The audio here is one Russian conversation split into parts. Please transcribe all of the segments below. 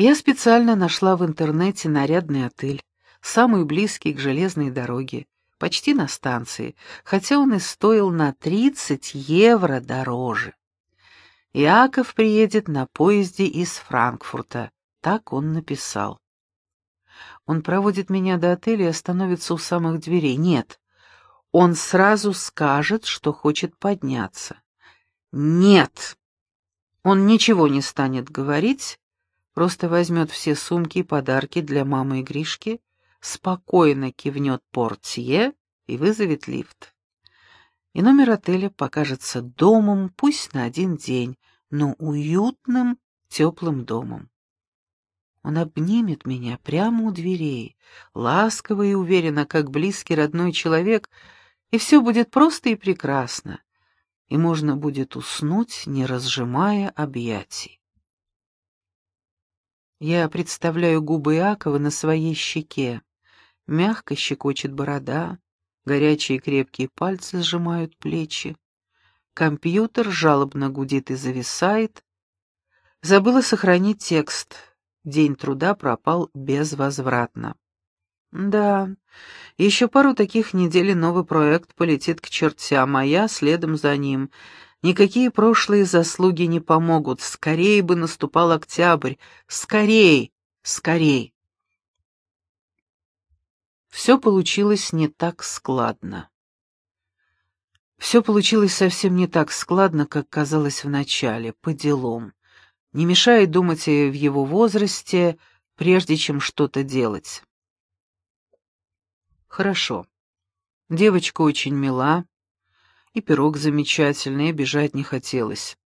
Я специально нашла в интернете нарядный отель, самый близкий к железной дороге, почти на станции, хотя он и стоил на 30 евро дороже. Иаков приедет на поезде из Франкфурта, так он написал. Он проводит меня до отеля и остановится у самых дверей. Нет, он сразу скажет, что хочет подняться. Нет, он ничего не станет говорить, просто возьмет все сумки и подарки для мамы и Гришки, спокойно кивнет портье и вызовет лифт. И номер отеля покажется домом, пусть на один день, но уютным, теплым домом. Он обнимет меня прямо у дверей, ласково и уверенно, как близкий родной человек, и все будет просто и прекрасно, и можно будет уснуть, не разжимая объятий. Я представляю губы Иакова на своей щеке. Мягко щекочет борода, горячие крепкие пальцы сжимают плечи. Компьютер жалобно гудит и зависает. Забыла сохранить текст. День труда пропал безвозвратно. Да, еще пару таких недель новый проект полетит к чертям, а я следом за ним. Никакие прошлые заслуги не помогут. Скорее бы наступал октябрь. Скорей, скорей. Все получилось не так складно. Все получилось совсем не так складно, как казалось вначале, по делам. Не мешает думать в его возрасте, прежде чем что-то делать. Хорошо. Девочка очень мила, и пирог замечательный, и бежать не хотелось.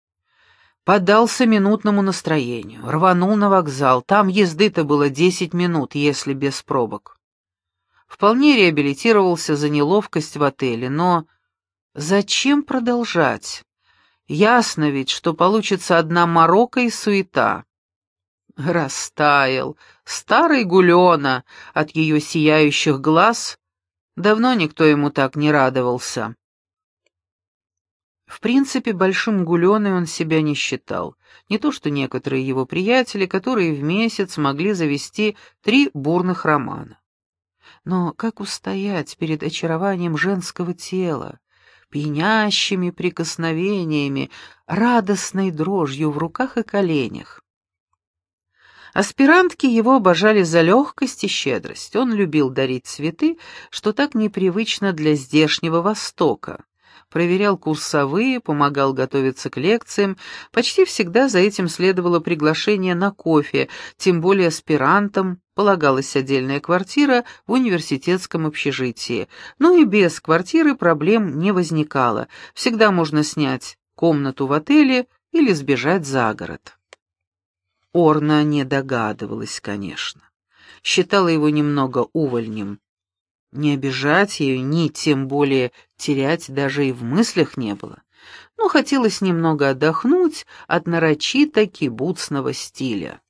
Поддался минутному настроению, рванул на вокзал. Там езды-то было десять минут, если без пробок. Вполне реабилитировался за неловкость в отеле, но Зачем продолжать? Ясно ведь, что получится одна морока и суета. Растаял, старый гулена от ее сияющих глаз. Давно никто ему так не радовался. В принципе, большим гуленой он себя не считал. Не то что некоторые его приятели, которые в месяц могли завести три бурных романа. Но как устоять перед очарованием женского тела, пьянящими прикосновениями, радостной дрожью в руках и коленях. Аспирантки его обожали за легкость и щедрость. Он любил дарить цветы, что так непривычно для здешнего Востока. Проверял курсовые, помогал готовиться к лекциям. Почти всегда за этим следовало приглашение на кофе, тем более аспирантам полагалась отдельная квартира в университетском общежитии. Ну и без квартиры проблем не возникало. Всегда можно снять комнату в отеле или сбежать за город. Орна не догадывалась, конечно. Считала его немного увольнем. Не обижать ее, ни тем более терять даже и в мыслях не было. Но хотелось немного отдохнуть от нарочито кибуцного стиля.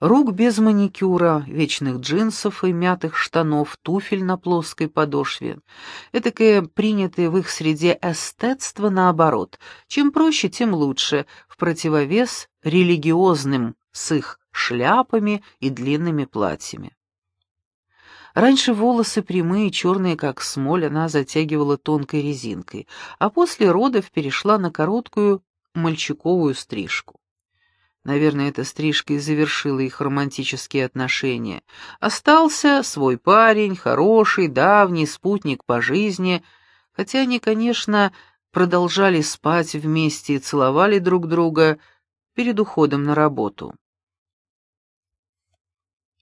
Рук без маникюра, вечных джинсов и мятых штанов, туфель на плоской подошве. Этакое принятое в их среде эстетство наоборот. Чем проще, тем лучше, в противовес религиозным с их шляпами и длинными платьями. Раньше волосы прямые, черные, как смоль, она затягивала тонкой резинкой, а после родов перешла на короткую мальчиковую стрижку. Наверное, эта стрижка и завершила их романтические отношения. Остался свой парень, хороший, давний спутник по жизни, хотя они, конечно, продолжали спать вместе и целовали друг друга перед уходом на работу.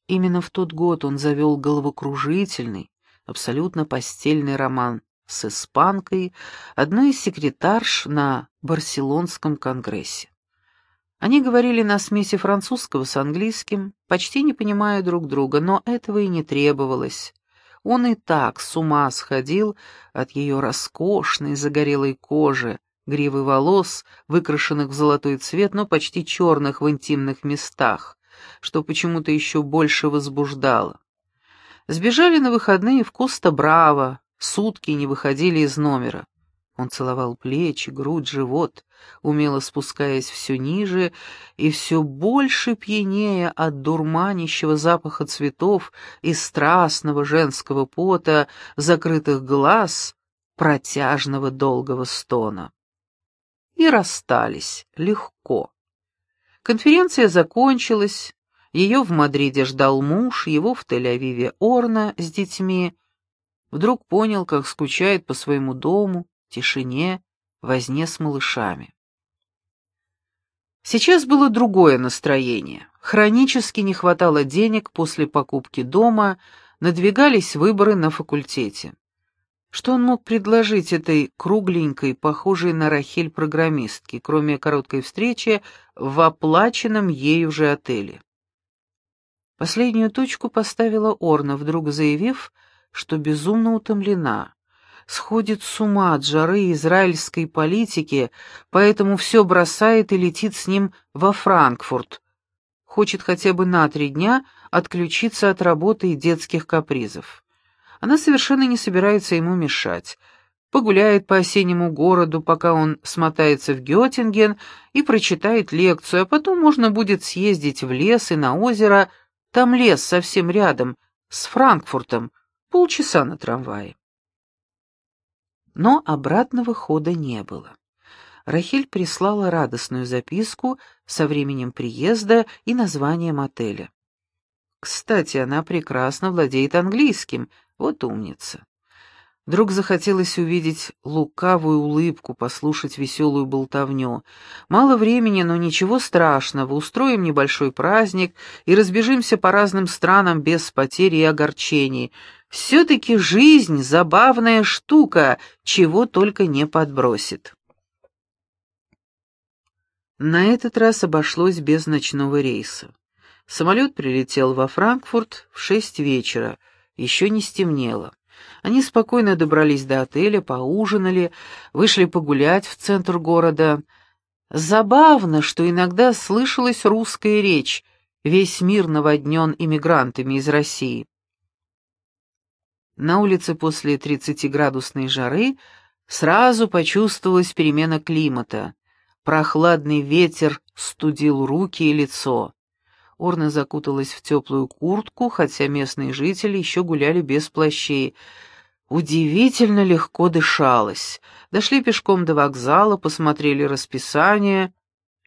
Именно в тот год он завел головокружительный, абсолютно постельный роман с испанкой, одной из секретарш на Барселонском конгрессе. Они говорили на смеси французского с английским, почти не понимая друг друга, но этого и не требовалось. Он и так с ума сходил от ее роскошной загорелой кожи, гривы волос, выкрашенных в золотой цвет, но почти черных в интимных местах, что почему-то еще больше возбуждало. Сбежали на выходные в Коста-Браво, сутки не выходили из номера. Он целовал плечи, грудь, живот, умело спускаясь все ниже и все больше пьянея от дурманящего запаха цветов и страстного женского пота, закрытых глаз, протяжного долгого стона. И расстались легко. Конференция закончилась, ее в Мадриде ждал муж, его в Тель-Авиве Орна с детьми. Вдруг понял, как скучает по своему дому, тишине, возне с малышами. Сейчас было другое настроение. Хронически не хватало денег после покупки дома, надвигались выборы на факультете. Что он мог предложить этой кругленькой, похожей на Рахель программистке, кроме короткой встречи в оплаченном ею же отеле? Последнюю точку поставила Орна, вдруг заявив, что безумно утомлена сходит с ума от жары израильской политики, поэтому все бросает и летит с ним во Франкфурт. Хочет хотя бы на три дня отключиться от работы и детских капризов. Она совершенно не собирается ему мешать. Погуляет по осеннему городу, пока он смотается в Геттинген и прочитает лекцию, а потом можно будет съездить в лес и на озеро. Там лес совсем рядом, с Франкфуртом, полчаса на трамвае но обратного хода не было. Рахиль прислала радостную записку со временем приезда и названием отеля. Кстати, она прекрасно владеет английским, вот умница. Вдруг захотелось увидеть лукавую улыбку, послушать веселую болтовню. Мало времени, но ничего страшного, устроим небольшой праздник и разбежимся по разным странам без потери и огорчений — все-таки жизнь — забавная штука, чего только не подбросит. На этот раз обошлось без ночного рейса. Самолет прилетел во Франкфурт в шесть вечера, еще не стемнело. Они спокойно добрались до отеля, поужинали, вышли погулять в центр города. Забавно, что иногда слышалась русская речь, весь мир наводнен иммигрантами из России. На улице после 30-градусной жары сразу почувствовалась перемена климата. Прохладный ветер студил руки и лицо. Орна закуталась в теплую куртку, хотя местные жители еще гуляли без плащей. Удивительно легко дышалось. Дошли пешком до вокзала, посмотрели расписание.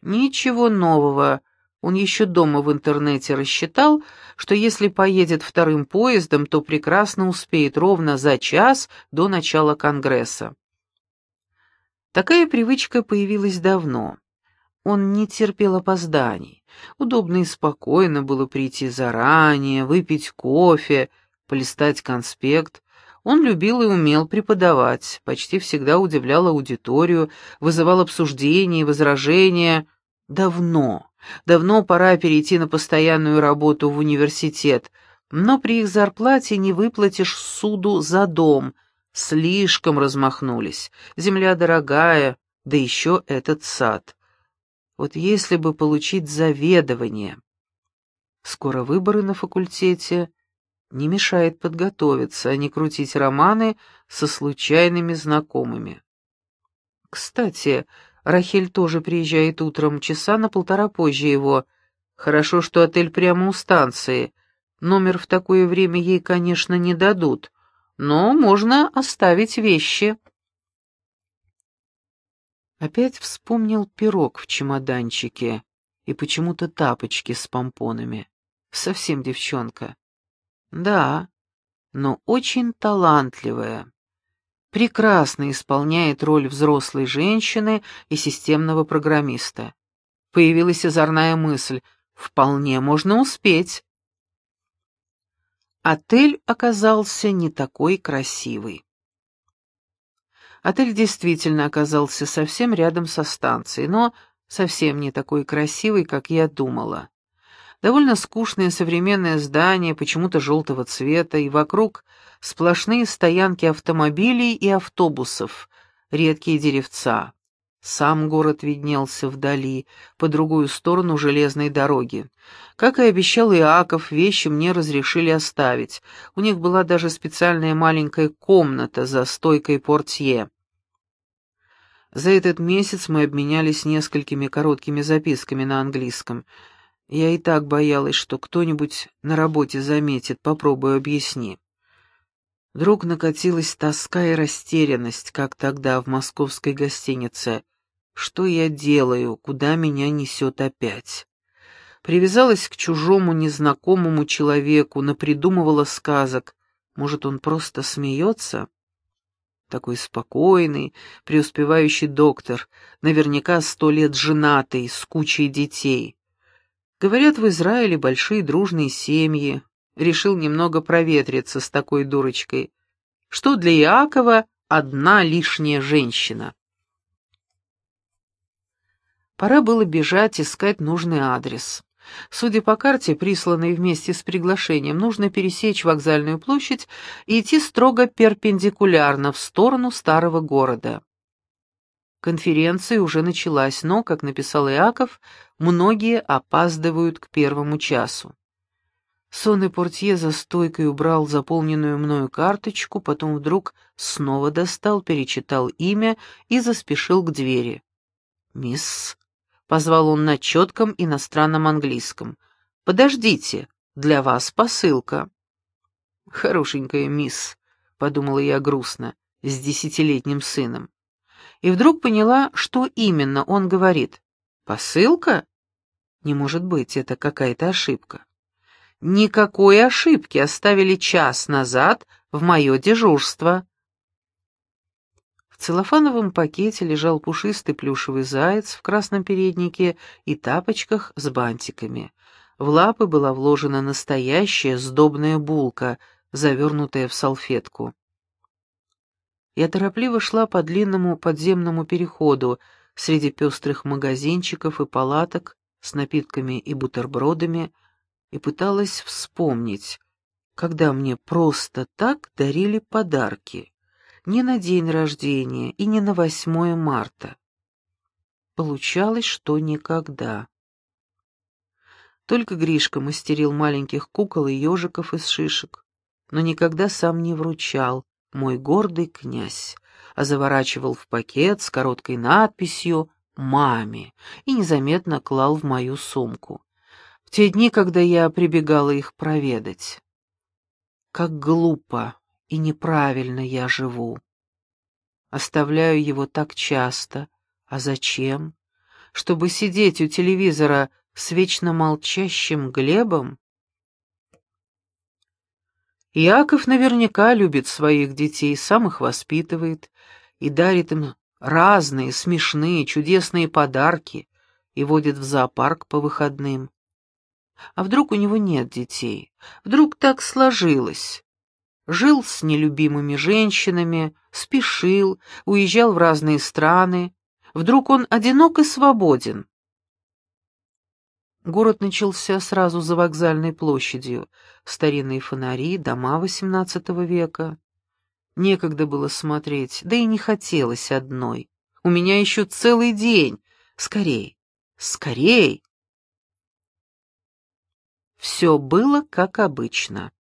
Ничего нового — он еще дома в интернете рассчитал, что если поедет вторым поездом, то прекрасно успеет ровно за час до начала Конгресса. Такая привычка появилась давно. Он не терпел опозданий. Удобно и спокойно было прийти заранее, выпить кофе, полистать конспект. Он любил и умел преподавать, почти всегда удивлял аудиторию, вызывал обсуждения и возражения. Давно Давно пора перейти на постоянную работу в университет, но при их зарплате не выплатишь суду за дом. Слишком размахнулись. Земля дорогая, да еще этот сад. Вот если бы получить заведование. Скоро выборы на факультете. Не мешает подготовиться, а не крутить романы со случайными знакомыми. Кстати, Рахель тоже приезжает утром, часа на полтора позже его. Хорошо, что отель прямо у станции. Номер в такое время ей, конечно, не дадут, но можно оставить вещи. Опять вспомнил пирог в чемоданчике и почему-то тапочки с помпонами. Совсем девчонка. Да, но очень талантливая прекрасно исполняет роль взрослой женщины и системного программиста. Появилась озорная мысль «вполне можно успеть». Отель оказался не такой красивый. Отель действительно оказался совсем рядом со станцией, но совсем не такой красивый, как я думала. Довольно скучное современное здание, почему-то желтого цвета, и вокруг сплошные стоянки автомобилей и автобусов, редкие деревца. Сам город виднелся вдали, по другую сторону железной дороги. Как и обещал Иаков, вещи мне разрешили оставить. У них была даже специальная маленькая комната за стойкой портье. За этот месяц мы обменялись несколькими короткими записками на английском. Я и так боялась, что кто-нибудь на работе заметит, попробую объясни. Вдруг накатилась тоска и растерянность, как тогда в московской гостинице. Что я делаю, куда меня несет опять? Привязалась к чужому незнакомому человеку, напридумывала сказок. Может, он просто смеется? Такой спокойный, преуспевающий доктор, наверняка сто лет женатый, с кучей детей. Говорят, в Израиле большие дружные семьи. Решил немного проветриться с такой дурочкой. Что для Иакова одна лишняя женщина. Пора было бежать искать нужный адрес. Судя по карте, присланной вместе с приглашением, нужно пересечь вокзальную площадь и идти строго перпендикулярно в сторону старого города. Конференция уже началась, но, как написал Иаков, многие опаздывают к первому часу. Сонный портье за стойкой убрал заполненную мною карточку, потом вдруг снова достал, перечитал имя и заспешил к двери. «Мисс Позвал он на четком иностранном английском. «Подождите, для вас посылка». «Хорошенькая мисс», — подумала я грустно, с десятилетним сыном. И вдруг поняла, что именно он говорит. «Посылка? Не может быть, это какая-то ошибка». «Никакой ошибки оставили час назад в мое дежурство», целлофановом пакете лежал пушистый плюшевый заяц в красном переднике и тапочках с бантиками. В лапы была вложена настоящая сдобная булка, завернутая в салфетку. Я торопливо шла по длинному подземному переходу среди пестрых магазинчиков и палаток с напитками и бутербродами и пыталась вспомнить, когда мне просто так дарили подарки ни на день рождения и не на 8 марта. Получалось, что никогда. Только Гришка мастерил маленьких кукол и ежиков из шишек, но никогда сам не вручал, мой гордый князь, а заворачивал в пакет с короткой надписью «Маме» и незаметно клал в мою сумку. В те дни, когда я прибегала их проведать. Как глупо и неправильно я живу. Оставляю его так часто. А зачем? Чтобы сидеть у телевизора с вечно молчащим Глебом? Яков наверняка любит своих детей, сам их воспитывает и дарит им разные смешные, чудесные подарки и водит в зоопарк по выходным. А вдруг у него нет детей? Вдруг так сложилось? Жил с нелюбимыми женщинами, спешил, уезжал в разные страны. Вдруг он одинок и свободен. Город начался сразу за вокзальной площадью. Старинные фонари, дома XVIII века. Некогда было смотреть, да и не хотелось одной. У меня еще целый день. Скорей, скорей. Все было как обычно.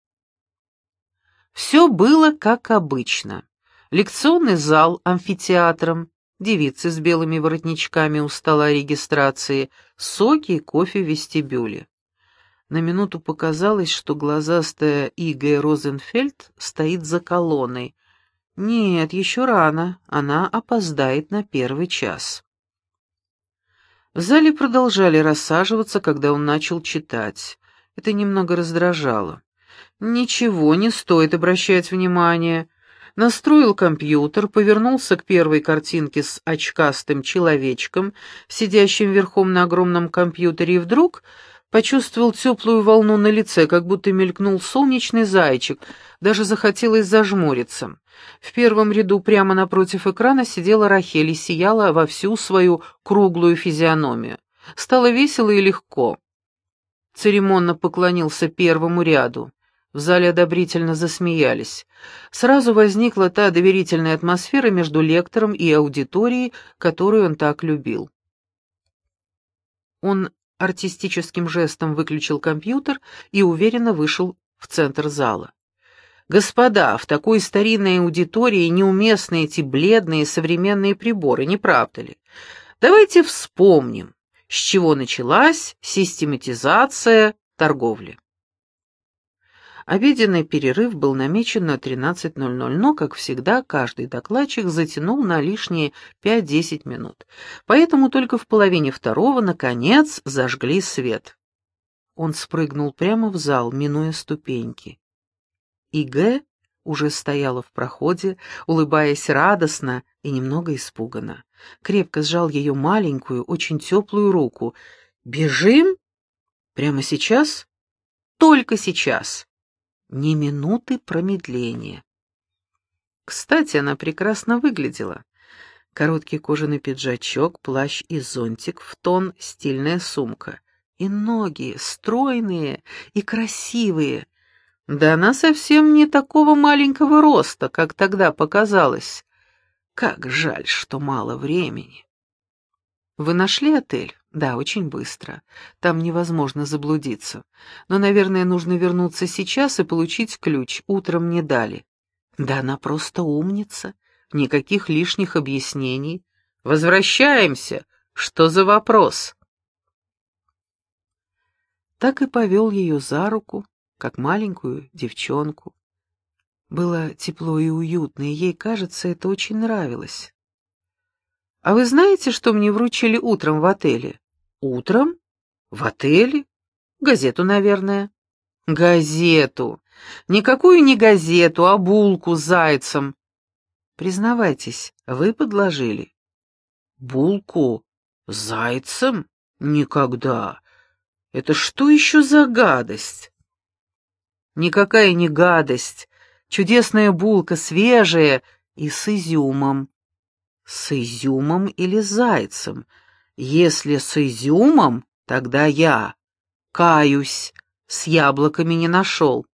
Все было как обычно. Лекционный зал амфитеатром, девицы с белыми воротничками у стола регистрации, соки и кофе в вестибюле. На минуту показалось, что глазастая Ига Розенфельд стоит за колонной. Нет, еще рано, она опоздает на первый час. В зале продолжали рассаживаться, когда он начал читать. Это немного раздражало. Ничего не стоит обращать внимания. Настроил компьютер, повернулся к первой картинке с очкастым человечком, сидящим верхом на огромном компьютере, и вдруг почувствовал теплую волну на лице, как будто мелькнул солнечный зайчик, даже захотелось зажмуриться. В первом ряду прямо напротив экрана сидела Рахель и сияла во всю свою круглую физиономию. Стало весело и легко. Церемонно поклонился первому ряду. В зале одобрительно засмеялись. Сразу возникла та доверительная атмосфера между лектором и аудиторией, которую он так любил. Он артистическим жестом выключил компьютер и уверенно вышел в центр зала. Господа, в такой старинной аудитории неуместны эти бледные современные приборы, не правда ли? Давайте вспомним, с чего началась систематизация торговли. Обеденный перерыв был намечен на 13.00, но, как всегда, каждый докладчик затянул на лишние 5-10 минут. Поэтому только в половине второго, наконец, зажгли свет. Он спрыгнул прямо в зал, минуя ступеньки. И Г уже стояла в проходе, улыбаясь радостно и немного испуганно. Крепко сжал ее маленькую, очень теплую руку. «Бежим? Прямо сейчас?» «Только сейчас!» Ни минуты промедления. Кстати, она прекрасно выглядела. Короткий кожаный пиджачок, плащ и зонтик в тон, стильная сумка. И ноги стройные и красивые. Да она совсем не такого маленького роста, как тогда показалось. Как жаль, что мало времени. Вы нашли отель? Да, очень быстро. Там невозможно заблудиться. Но, наверное, нужно вернуться сейчас и получить ключ. Утром не дали. Да она просто умница. Никаких лишних объяснений. Возвращаемся. Что за вопрос? Так и повел ее за руку, как маленькую девчонку. Было тепло и уютно, и ей, кажется, это очень нравилось. «А вы знаете, что мне вручили утром в отеле?» «Утром? В отеле? Газету, наверное». «Газету. Никакую не газету, а булку с зайцем». «Признавайтесь, вы подложили». «Булку? С зайцем? Никогда. Это что еще за гадость?» «Никакая не гадость. Чудесная булка, свежая и с изюмом». С изюмом или зайцем? Если с изюмом, тогда я. Каюсь, с яблоками не нашел.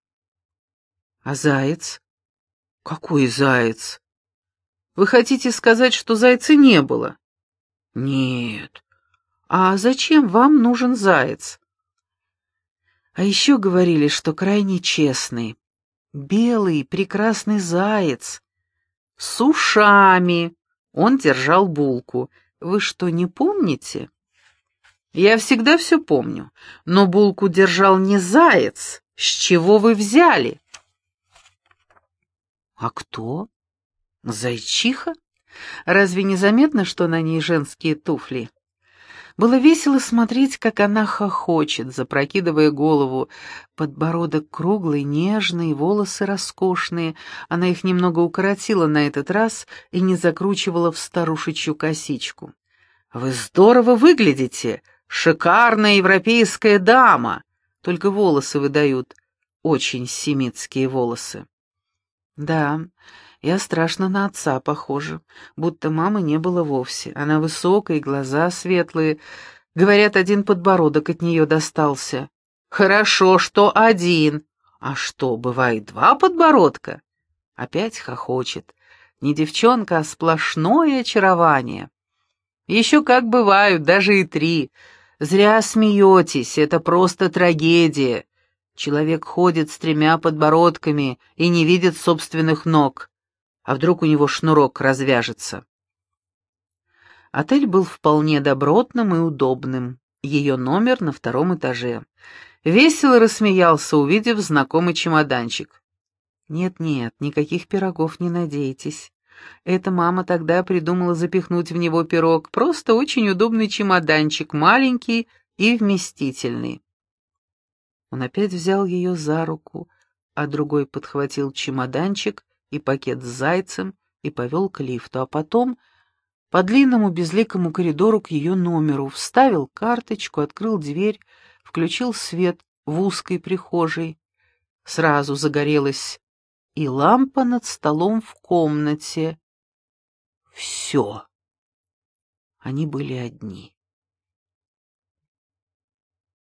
А заяц? Какой заяц? Вы хотите сказать, что зайца не было? Нет. А зачем вам нужен заяц? А еще говорили, что крайне честный. Белый, прекрасный заяц. С ушами. Он держал булку. Вы что, не помните? Я всегда все помню. Но булку держал не заяц. С чего вы взяли? А кто? Зайчиха? Разве не заметно, что на ней женские туфли? Было весело смотреть, как она хохочет, запрокидывая голову. Подбородок круглый, нежный, волосы роскошные. Она их немного укоротила на этот раз и не закручивала в старушечью косичку. «Вы здорово выглядите! Шикарная европейская дама!» Только волосы выдают. Очень семитские волосы. «Да, я страшно на отца похожа, будто мамы не было вовсе. Она высокая, глаза светлые. Говорят, один подбородок от нее достался. Хорошо, что один. А что, бывает два подбородка? Опять хохочет. Не девчонка, а сплошное очарование. Еще как бывают, даже и три. Зря смеетесь, это просто трагедия. Человек ходит с тремя подбородками и не видит собственных ног. А вдруг у него шнурок развяжется? Отель был вполне добротным и удобным. Ее номер на втором этаже. Весело рассмеялся, увидев знакомый чемоданчик. «Нет-нет, никаких пирогов не надейтесь. Эта мама тогда придумала запихнуть в него пирог. Просто очень удобный чемоданчик, маленький и вместительный». Он опять взял ее за руку, а другой подхватил чемоданчик и пакет с зайцем и повел к лифту, а потом по длинному безликому коридору к ее номеру, вставил карточку, открыл дверь, включил свет в узкой прихожей. Сразу загорелась и лампа над столом в комнате. Все. Они были одни.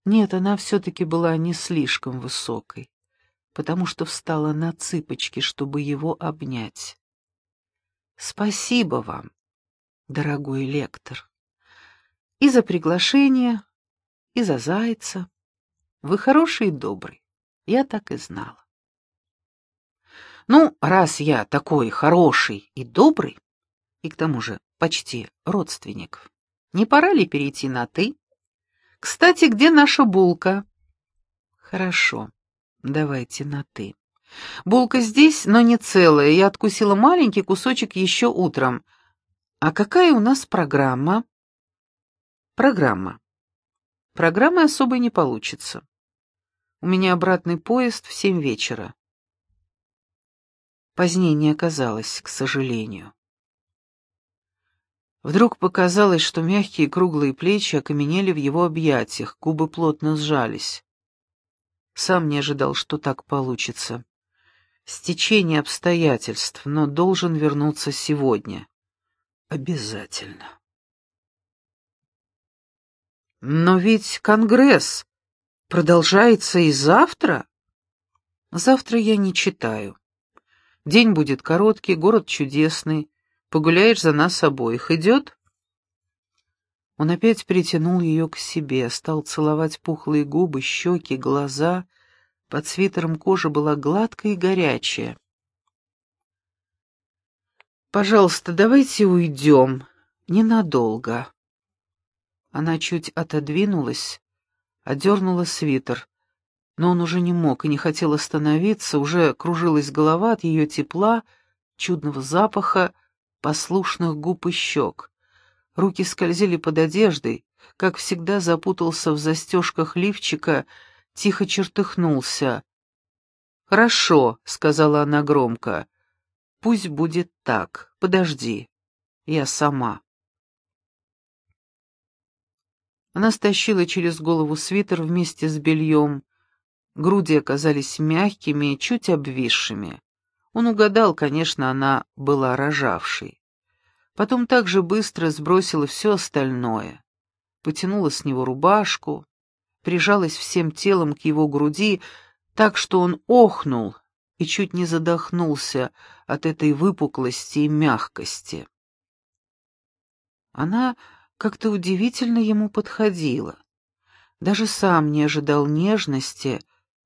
Нет, она все-таки была не слишком высокой потому что встала на цыпочки, чтобы его обнять. Спасибо вам, дорогой лектор, и за приглашение, и за зайца. Вы хороший и добрый, я так и знала. Ну, раз я такой хороший и добрый, и к тому же почти родственник, не пора ли перейти на «ты»? Кстати, где наша булка? Хорошо, давайте на «ты». Булка здесь, но не целая. Я откусила маленький кусочек еще утром. А какая у нас программа? Программа. Программы особой не получится. У меня обратный поезд в семь вечера. Позднее не оказалось, к сожалению. Вдруг показалось, что мягкие круглые плечи окаменели в его объятиях, губы плотно сжались. Сам не ожидал, что так получится. Стечение обстоятельств, но должен вернуться сегодня. Обязательно. Но ведь Конгресс продолжается и завтра. Завтра я не читаю. День будет короткий, город чудесный. Погуляешь за нас обоих. Идет?» Он опять притянул ее к себе, стал целовать пухлые губы, щеки, глаза. Под свитером кожа была гладкая и горячая. «Пожалуйста, давайте уйдем. Ненадолго». Она чуть отодвинулась, одернула свитер, но он уже не мог и не хотел остановиться, уже кружилась голова от ее тепла, чудного запаха, послушных губ и щек. Руки скользили под одеждой, как всегда запутался в застежках лифчика, тихо чертыхнулся. «Хорошо», — сказала она громко, — «пусть будет так, подожди, я сама». Она стащила через голову свитер вместе с бельем. Груди оказались мягкими, чуть обвисшими. Он угадал, конечно, она была рожавшей. Потом так же быстро сбросила все остальное. Потянула с него рубашку, прижалась всем телом к его груди, так что он охнул и чуть не задохнулся от этой выпуклости и мягкости. Она как-то удивительно ему подходила. Даже сам не ожидал нежности,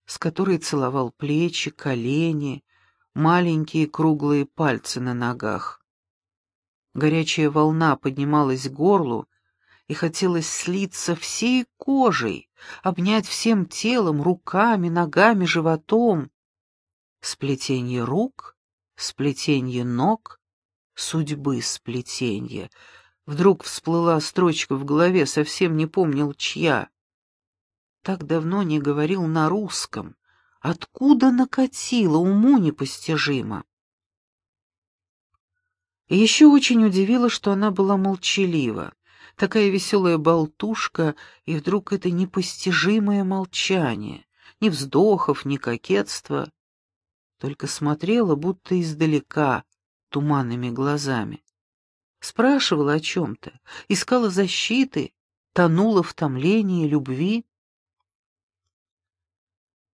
с которой целовал плечи, колени, маленькие круглые пальцы на ногах. Горячая волна поднималась к горлу, и хотелось слиться всей кожей, обнять всем телом, руками, ногами, животом. Сплетение рук, сплетение ног, судьбы сплетение. Вдруг всплыла строчка в голове, совсем не помнил, чья. Так давно не говорил на русском. Откуда накатило, уму непостижимо. Еще очень удивило, что она была молчалива. Такая веселая болтушка, и вдруг это непостижимое молчание. Ни вздохов, ни кокетства. Только смотрела, будто издалека, туманными глазами. Спрашивала о чем-то, искала защиты, тонула в томлении любви.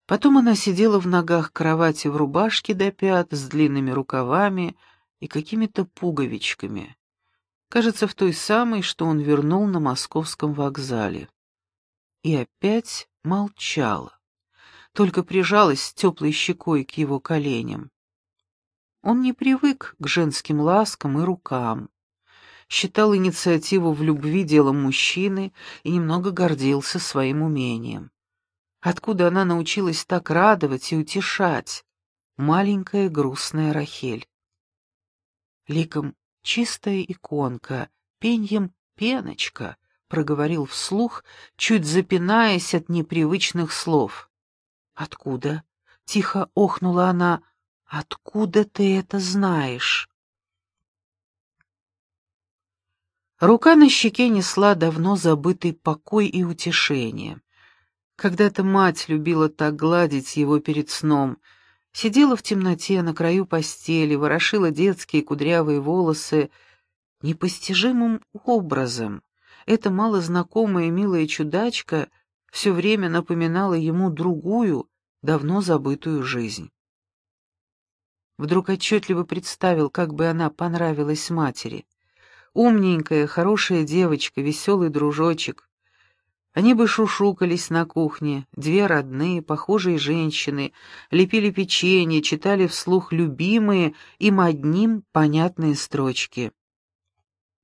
Потом она сидела в ногах кровати в рубашке до пят с длинными рукавами и какими-то пуговичками. Кажется, в той самой, что он вернул на московском вокзале. И опять молчала, только прижалась теплой щекой к его коленям. Он не привык к женским ласкам и рукам, считал инициативу в любви делом мужчины и немного гордился своим умением. Откуда она научилась так радовать и утешать? Маленькая грустная Рахель. Ликом чистая иконка, пеньем пеночка, проговорил вслух, чуть запинаясь от непривычных слов. Откуда? Тихо охнула она. Откуда ты это знаешь? Рука на щеке несла давно забытый покой и утешение. Когда-то мать любила так гладить его перед сном. Сидела в темноте на краю постели, ворошила детские кудрявые волосы непостижимым образом. Эта малознакомая милая чудачка все время напоминала ему другую, давно забытую жизнь. Вдруг отчетливо представил, как бы она понравилась матери. Умненькая, хорошая девочка, веселый дружочек, Они бы шушукались на кухне, две родные, похожие женщины, лепили печенье, читали вслух любимые им одним понятные строчки.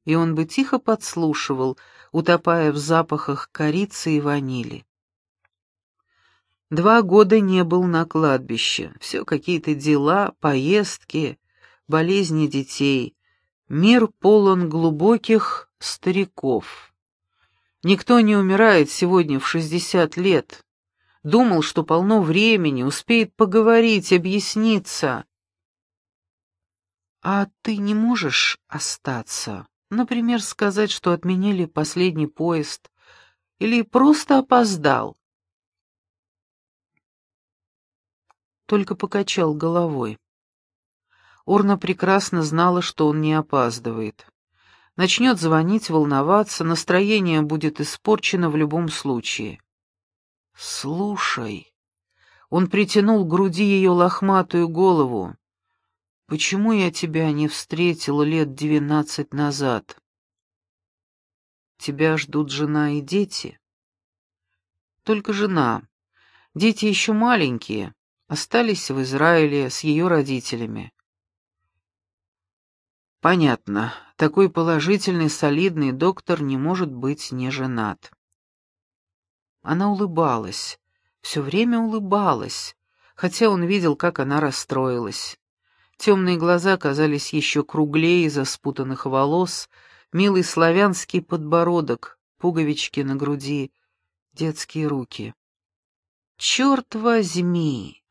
И он бы тихо подслушивал, утопая в запахах корицы и ванили. Два года не был на кладбище, все какие-то дела, поездки, болезни детей. Мир полон глубоких стариков. Никто не умирает сегодня в шестьдесят лет. Думал, что полно времени, успеет поговорить, объясниться. А ты не можешь остаться? Например, сказать, что отменили последний поезд? Или просто опоздал? Только покачал головой. Орна прекрасно знала, что он не опаздывает. Начнет звонить, волноваться, настроение будет испорчено в любом случае. «Слушай...» Он притянул к груди ее лохматую голову. «Почему я тебя не встретил лет двенадцать назад?» «Тебя ждут жена и дети?» «Только жена. Дети еще маленькие, остались в Израиле с ее родителями. Понятно, такой положительный, солидный доктор не может быть не женат. Она улыбалась, все время улыбалась, хотя он видел, как она расстроилась. Темные глаза казались еще круглее из-за спутанных волос, милый славянский подбородок, пуговички на груди, детские руки. Черт возьми!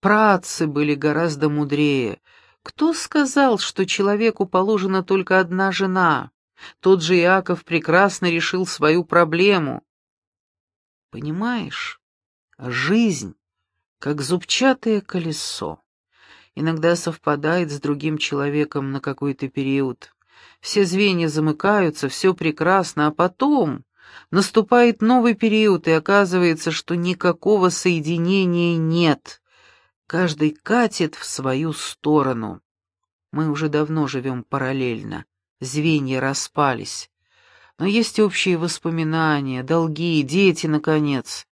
Працы были гораздо мудрее — кто сказал, что человеку положена только одна жена? Тот же Иаков прекрасно решил свою проблему. Понимаешь, жизнь как зубчатое колесо. Иногда совпадает с другим человеком на какой-то период. Все звенья замыкаются, все прекрасно, а потом наступает новый период, и оказывается, что никакого соединения нет. Каждый катит в свою сторону. Мы уже давно живем параллельно, звенья распались. Но есть общие воспоминания, долги, дети, наконец.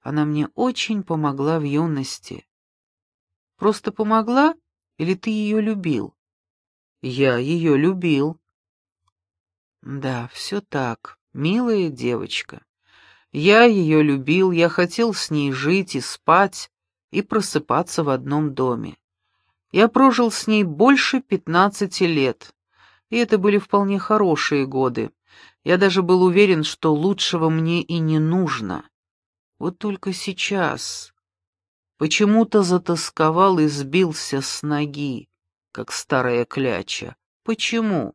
Она мне очень помогла в юности. Просто помогла или ты ее любил? Я ее любил. Да, все так, милая девочка. Я ее любил, я хотел с ней жить и спать, и просыпаться в одном доме. Я прожил с ней больше пятнадцати лет, и это были вполне хорошие годы. Я даже был уверен, что лучшего мне и не нужно. Вот только сейчас почему-то затасковал и сбился с ноги, как старая кляча. Почему?